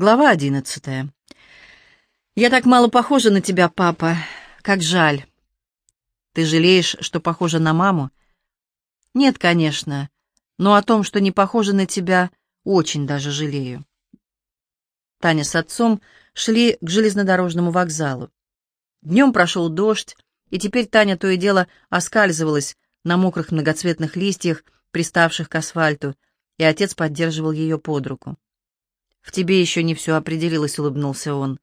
Глава одиннадцатая. «Я так мало похожа на тебя, папа. Как жаль. Ты жалеешь, что похожа на маму?» «Нет, конечно. Но о том, что не похожа на тебя, очень даже жалею». Таня с отцом шли к железнодорожному вокзалу. Днем прошел дождь, и теперь Таня то и дело оскальзывалась на мокрых многоцветных листьях, приставших к асфальту, и отец поддерживал ее под руку. «В тебе еще не все определилось», — улыбнулся он.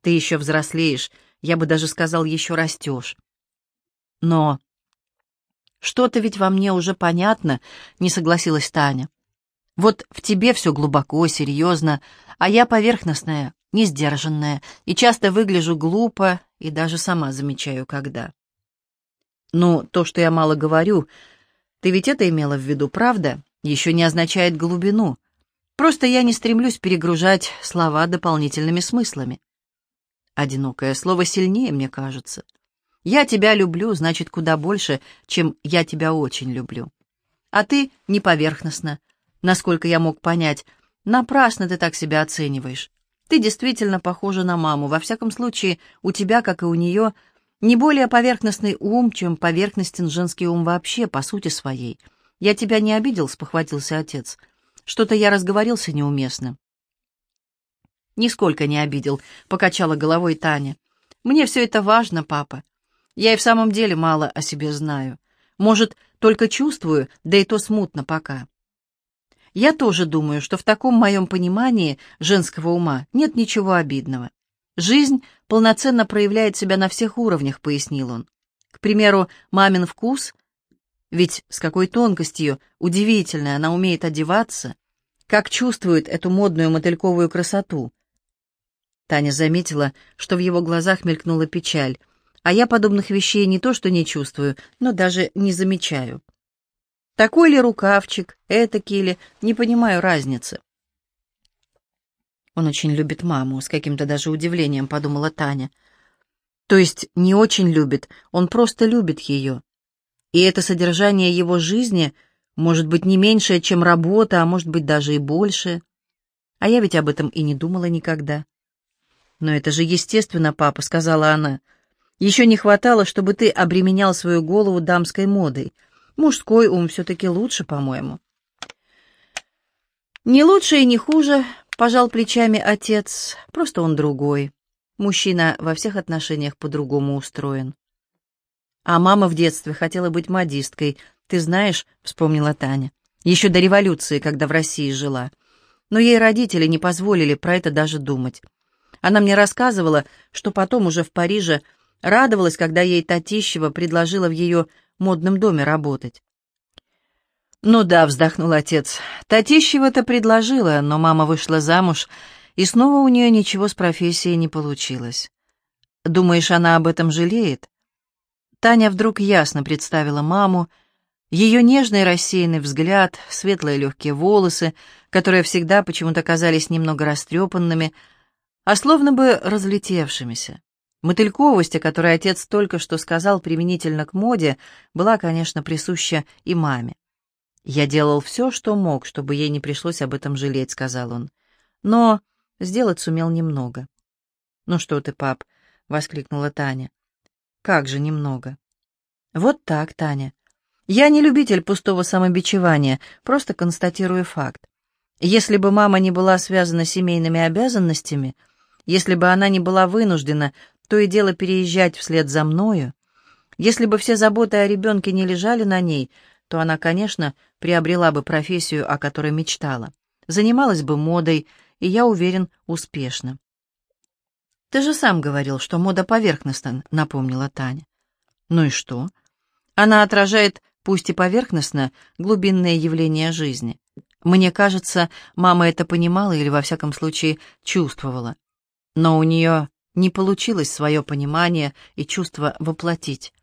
«Ты еще взрослеешь, я бы даже сказал, еще растешь». «Но...» «Что-то ведь во мне уже понятно», — не согласилась Таня. «Вот в тебе все глубоко, серьезно, а я поверхностная, несдержанная, и часто выгляжу глупо, и даже сама замечаю, когда». «Ну, то, что я мало говорю, ты ведь это имела в виду, правда? Еще не означает глубину. Просто я не стремлюсь перегружать слова дополнительными смыслами. Одинокое слово сильнее, мне кажется. Я тебя люблю, значит, куда больше, чем я тебя очень люблю. А ты не поверхностно. Насколько я мог понять, напрасно ты так себя оцениваешь. Ты действительно похожа на маму. Во всяком случае, у тебя, как и у нее, не более поверхностный ум, чем поверхностен женский ум вообще, по сути своей. Я тебя не обидел, спохватился отец. — что-то я разговорился неуместно. «Нисколько не обидел», — покачала головой Таня. «Мне все это важно, папа. Я и в самом деле мало о себе знаю. Может, только чувствую, да и то смутно пока. Я тоже думаю, что в таком моем понимании женского ума нет ничего обидного. Жизнь полноценно проявляет себя на всех уровнях, пояснил он. К примеру, мамин вкус ведь с какой тонкостью, удивительной, она умеет одеваться, как чувствует эту модную мотыльковую красоту. Таня заметила, что в его глазах мелькнула печаль, а я подобных вещей не то что не чувствую, но даже не замечаю. Такой ли рукавчик, этакий ли, не понимаю разницы. Он очень любит маму, с каким-то даже удивлением подумала Таня. То есть не очень любит, он просто любит ее. И это содержание его жизни может быть не меньшее, чем работа, а может быть даже и больше. А я ведь об этом и не думала никогда. «Но это же естественно, папа», — сказала она. «Еще не хватало, чтобы ты обременял свою голову дамской модой. Мужской ум все-таки лучше, по-моему». «Не лучше и не хуже», — пожал плечами отец, — «просто он другой. Мужчина во всех отношениях по-другому устроен». А мама в детстве хотела быть модисткой. Ты знаешь, — вспомнила Таня, — еще до революции, когда в России жила. Но ей родители не позволили про это даже думать. Она мне рассказывала, что потом уже в Париже радовалась, когда ей Татищева предложила в ее модном доме работать. «Ну да», — вздохнул отец, — «Татищева-то предложила, но мама вышла замуж, и снова у нее ничего с профессией не получилось. Думаешь, она об этом жалеет?» Таня вдруг ясно представила маму, ее нежный рассеянный взгляд, светлые легкие волосы, которые всегда почему-то казались немного растрепанными, а словно бы разлетевшимися. Мотыльковость, о которой отец только что сказал применительно к моде, была, конечно, присуща и маме. «Я делал все, что мог, чтобы ей не пришлось об этом жалеть», — сказал он. «Но сделать сумел немного». «Ну что ты, пап?» — воскликнула Таня. Как же немного. Вот так, Таня. Я не любитель пустого самобичевания, просто констатирую факт. Если бы мама не была связана семейными обязанностями, если бы она не была вынуждена то и дело переезжать вслед за мною, если бы все заботы о ребенке не лежали на ней, то она, конечно, приобрела бы профессию, о которой мечтала, занималась бы модой, и, я уверен, успешно. «Ты же сам говорил, что мода поверхностна», — напомнила Таня. «Ну и что?» «Она отражает, пусть и поверхностно, глубинные явления жизни. Мне кажется, мама это понимала или, во всяком случае, чувствовала. Но у нее не получилось свое понимание и чувство воплотить,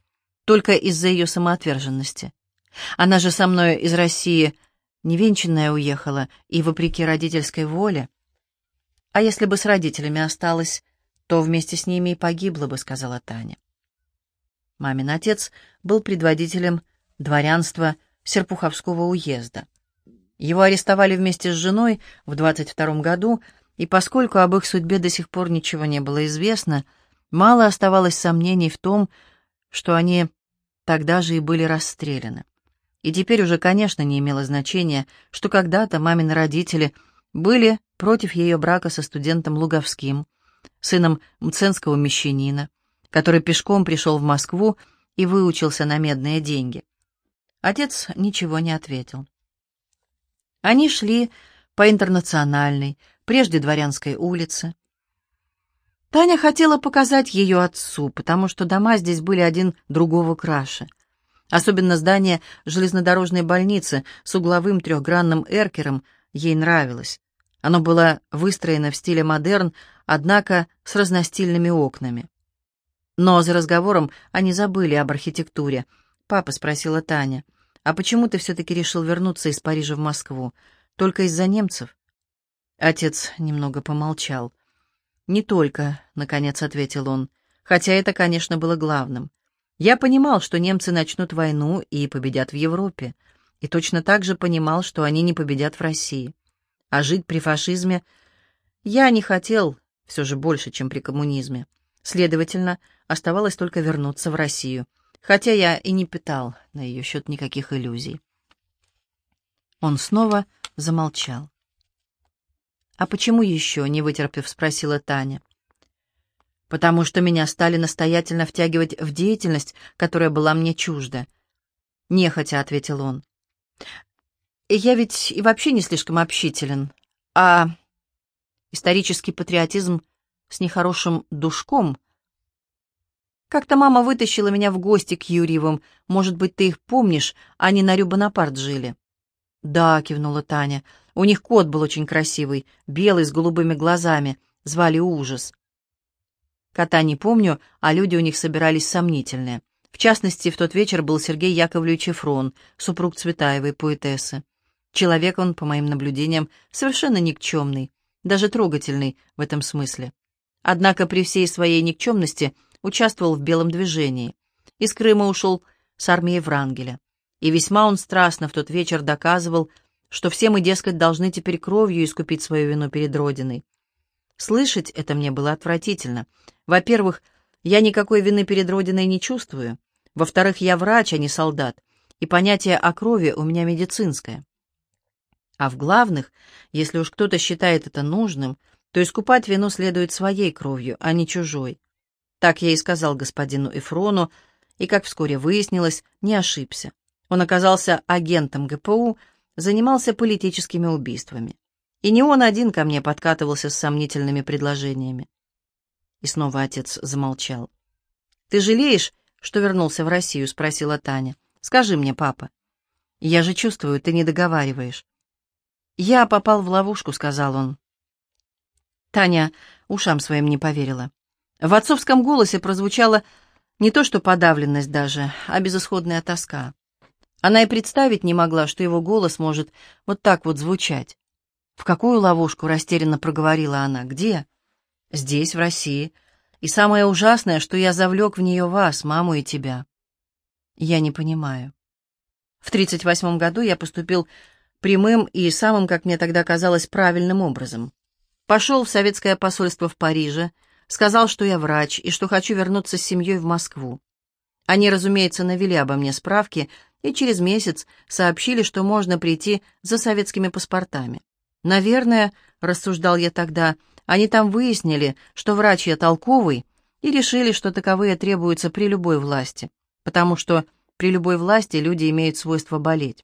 только из-за ее самоотверженности. Она же со мною из России невенчанная уехала и вопреки родительской воле. А если бы с родителями осталась, то вместе с ними и погибла бы», — сказала Таня. Мамин отец был предводителем дворянства Серпуховского уезда. Его арестовали вместе с женой в 22 году И поскольку об их судьбе до сих пор ничего не было известно, мало оставалось сомнений в том, что они тогда же и были расстреляны. И теперь уже, конечно, не имело значения, что когда-то мамины родители были против ее брака со студентом Луговским, сыном мценского мещанина, который пешком пришел в Москву и выучился на медные деньги. Отец ничего не ответил. Они шли по интернациональной, прежде дворянской улице. Таня хотела показать ее отцу, потому что дома здесь были один другого краше. Особенно здание железнодорожной больницы с угловым трехгранным эркером ей нравилось. Оно было выстроено в стиле модерн, однако с разностильными окнами. Но за разговором они забыли об архитектуре. «Папа», — спросила Таня, — «а почему ты все-таки решил вернуться из Парижа в Москву? Только из-за немцев?» Отец немного помолчал. «Не только», — наконец ответил он, — «хотя это, конечно, было главным. Я понимал, что немцы начнут войну и победят в Европе, и точно так же понимал, что они не победят в России. А жить при фашизме я не хотел все же больше, чем при коммунизме. Следовательно, оставалось только вернуться в Россию, хотя я и не питал на ее счет никаких иллюзий. Он снова замолчал. «А почему еще?» — не вытерпев, спросила Таня. «Потому что меня стали настоятельно втягивать в деятельность, которая была мне чужда». «Нехотя», — ответил он. «Я ведь и вообще не слишком общителен, а исторический патриотизм с нехорошим душком. Как-то мама вытащила меня в гости к Юрьевым, может быть, ты их помнишь, они на Рю-Бонапарт жили». «Да», — кивнула Таня, — у них кот был очень красивый, белый, с голубыми глазами. Звали Ужас. Кота не помню, а люди у них собирались сомнительные. В частности, в тот вечер был Сергей Яковлевич Эфрон, супруг Цветаевой, поэтессы. Человек он, по моим наблюдениям, совершенно никчемный, даже трогательный в этом смысле. Однако при всей своей никчемности участвовал в белом движении. Из Крыма ушел с армией Врангеля. И весьма он страстно в тот вечер доказывал, что все мы, дескать, должны теперь кровью искупить свою вину перед Родиной. Слышать это мне было отвратительно. Во-первых, я никакой вины перед Родиной не чувствую. Во-вторых, я врач, а не солдат, и понятие о крови у меня медицинское. А в главных, если уж кто-то считает это нужным, то искупать вину следует своей кровью, а не чужой. Так я и сказал господину Эфрону, и, как вскоре выяснилось, не ошибся. Он оказался агентом ГПУ, занимался политическими убийствами. И не он один ко мне подкатывался с сомнительными предложениями. И снова отец замолчал. «Ты жалеешь, что вернулся в Россию?» — спросила Таня. «Скажи мне, папа». «Я же чувствую, ты не договариваешь». «Я попал в ловушку», — сказал он. Таня ушам своим не поверила. В отцовском голосе прозвучала не то что подавленность даже, а безысходная тоска. Она и представить не могла, что его голос может вот так вот звучать. «В какую ловушку?» — растерянно проговорила она. «Где?» «Здесь, в России. И самое ужасное, что я завлек в нее вас, маму и тебя». «Я не понимаю». В 38 году я поступил прямым и самым, как мне тогда казалось, правильным образом. Пошел в советское посольство в Париже, сказал, что я врач и что хочу вернуться с семьей в Москву. Они, разумеется, навели обо мне справки — и через месяц сообщили, что можно прийти за советскими паспортами. Наверное, рассуждал я тогда, они там выяснили, что врач я толковый, и решили, что таковые требуются при любой власти, потому что при любой власти люди имеют свойство болеть.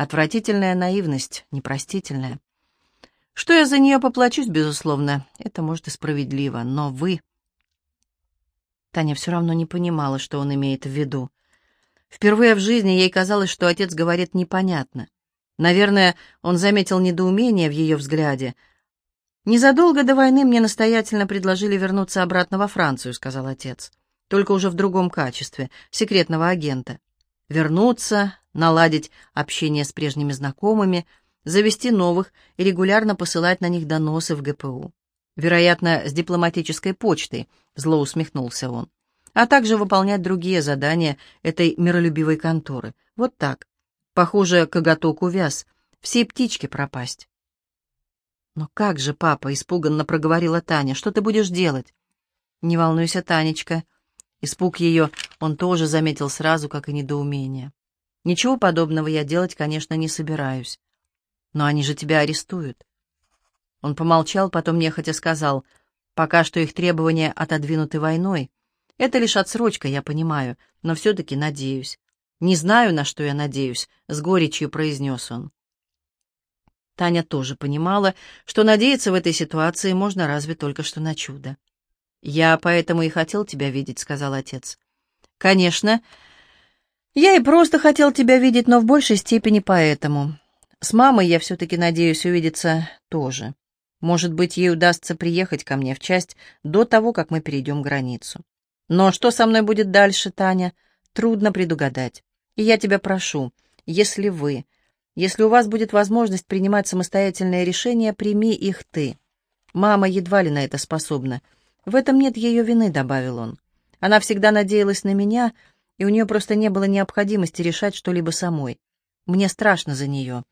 Отвратительная наивность, непростительная. Что я за нее поплачусь, безусловно, это может и справедливо, но вы... Таня все равно не понимала, что он имеет в виду. Впервые в жизни ей казалось, что отец говорит непонятно. Наверное, он заметил недоумение в ее взгляде. «Незадолго до войны мне настоятельно предложили вернуться обратно во Францию», — сказал отец. «Только уже в другом качестве, секретного агента. Вернуться, наладить общение с прежними знакомыми, завести новых и регулярно посылать на них доносы в ГПУ. Вероятно, с дипломатической почтой», — зло усмехнулся он а также выполнять другие задания этой миролюбивой конторы. Вот так. Похоже, коготок увяз. Всей птички пропасть. «Но как же, папа?» — испуганно проговорила Таня. «Что ты будешь делать?» «Не волнуйся, Танечка». Испуг ее он тоже заметил сразу, как и недоумение. «Ничего подобного я делать, конечно, не собираюсь. Но они же тебя арестуют». Он помолчал, потом нехотя сказал, «Пока что их требования отодвинуты войной. Это лишь отсрочка, я понимаю, но все-таки надеюсь. Не знаю, на что я надеюсь», — с горечью произнес он. Таня тоже понимала, что надеяться в этой ситуации можно разве только что на чудо. «Я поэтому и хотел тебя видеть», — сказал отец. «Конечно. Я и просто хотел тебя видеть, но в большей степени поэтому. С мамой я все-таки надеюсь увидеться тоже. Может быть, ей удастся приехать ко мне в часть до того, как мы перейдем границу. Но что со мной будет дальше, Таня, трудно предугадать. И я тебя прошу, если вы, если у вас будет возможность принимать самостоятельные решения, прими их ты. Мама едва ли на это способна». В этом нет ее вины, добавил он. Она всегда надеялась на меня, и у нее просто не было необходимости решать что-либо самой. Мне страшно за нее.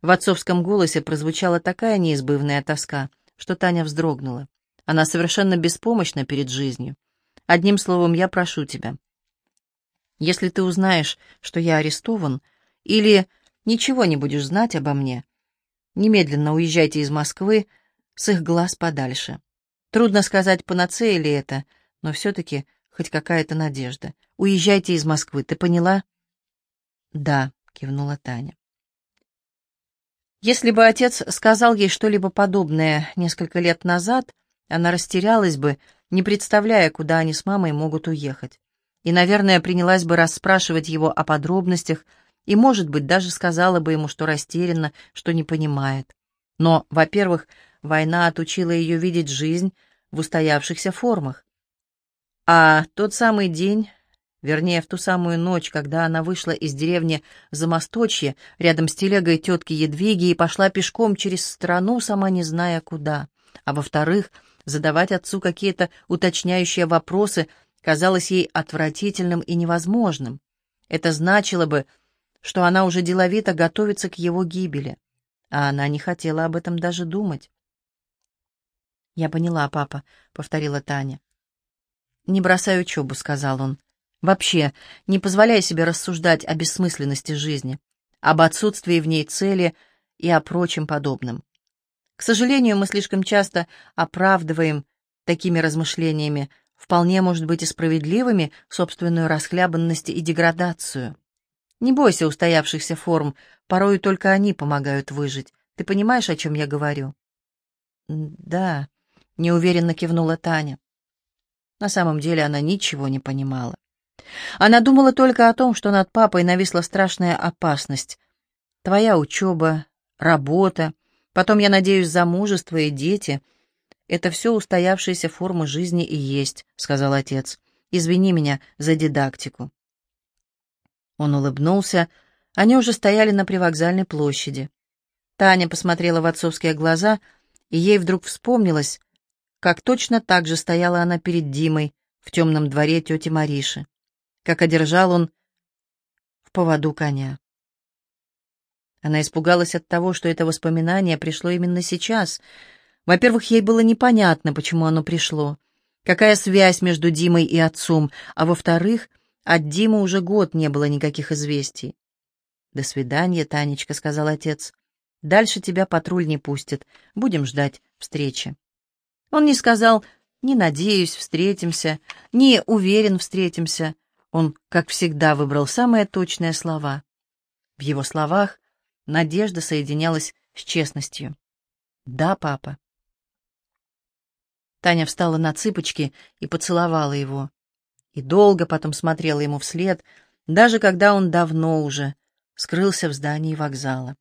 В отцовском голосе прозвучала такая неизбывная тоска, что Таня вздрогнула. Она совершенно беспомощна перед жизнью. Одним словом, я прошу тебя. Если ты узнаешь, что я арестован, или ничего не будешь знать обо мне, немедленно уезжайте из Москвы с их глаз подальше. Трудно сказать, панацея ли это, но все-таки хоть какая-то надежда. Уезжайте из Москвы, ты поняла? Да, кивнула Таня. Если бы отец сказал ей что-либо подобное несколько лет назад, она растерялась бы, не представляя, куда они с мамой могут уехать. И, наверное, принялась бы расспрашивать его о подробностях, и, может быть, даже сказала бы ему, что растеряна, что не понимает. Но, во-первых, Война отучила ее видеть жизнь в устоявшихся формах. А тот самый день, вернее, в ту самую ночь, когда она вышла из деревни Замосточье, рядом с телегой тетки Едвиги, и пошла пешком через страну, сама не зная куда. А во-вторых, задавать отцу какие-то уточняющие вопросы казалось ей отвратительным и невозможным. Это значило бы, что она уже деловито готовится к его гибели, а она не хотела об этом даже думать. «Я поняла, папа», — повторила Таня. «Не бросай учебу», — сказал он. «Вообще, не позволяй себе рассуждать о бессмысленности жизни, об отсутствии в ней цели и о прочем подобном. К сожалению, мы слишком часто оправдываем такими размышлениями, вполне, может быть, и справедливыми, собственную расхлябанность и деградацию. Не бойся устоявшихся форм, порою только они помогают выжить. Ты понимаешь, о чем я говорю?» «Да», — неуверенно кивнула Таня. На самом деле она ничего не понимала. Она думала только о том, что над папой нависла страшная опасность. Твоя учеба, работа, потом, я надеюсь, замужество и дети — это все устоявшиеся формы жизни и есть, — сказал отец. Извини меня за дидактику. Он улыбнулся. Они уже стояли на привокзальной площади. Таня посмотрела в отцовские глаза, и ей вдруг вспомнилось, как точно так же стояла она перед Димой в темном дворе тети Мариши, как одержал он в поводу коня. Она испугалась от того, что это воспоминание пришло именно сейчас. Во-первых, ей было непонятно, почему оно пришло, какая связь между Димой и отцом, а во-вторых, от Димы уже год не было никаких известий. «До свидания, Танечка», — сказал отец. «Дальше тебя патруль не пустит. Будем ждать встречи». Он не сказал «не надеюсь, встретимся», «не уверен, встретимся». Он, как всегда, выбрал самые точные слова. В его словах надежда соединялась с честностью. «Да, папа». Таня встала на цыпочки и поцеловала его. И долго потом смотрела ему вслед, даже когда он давно уже скрылся в здании вокзала.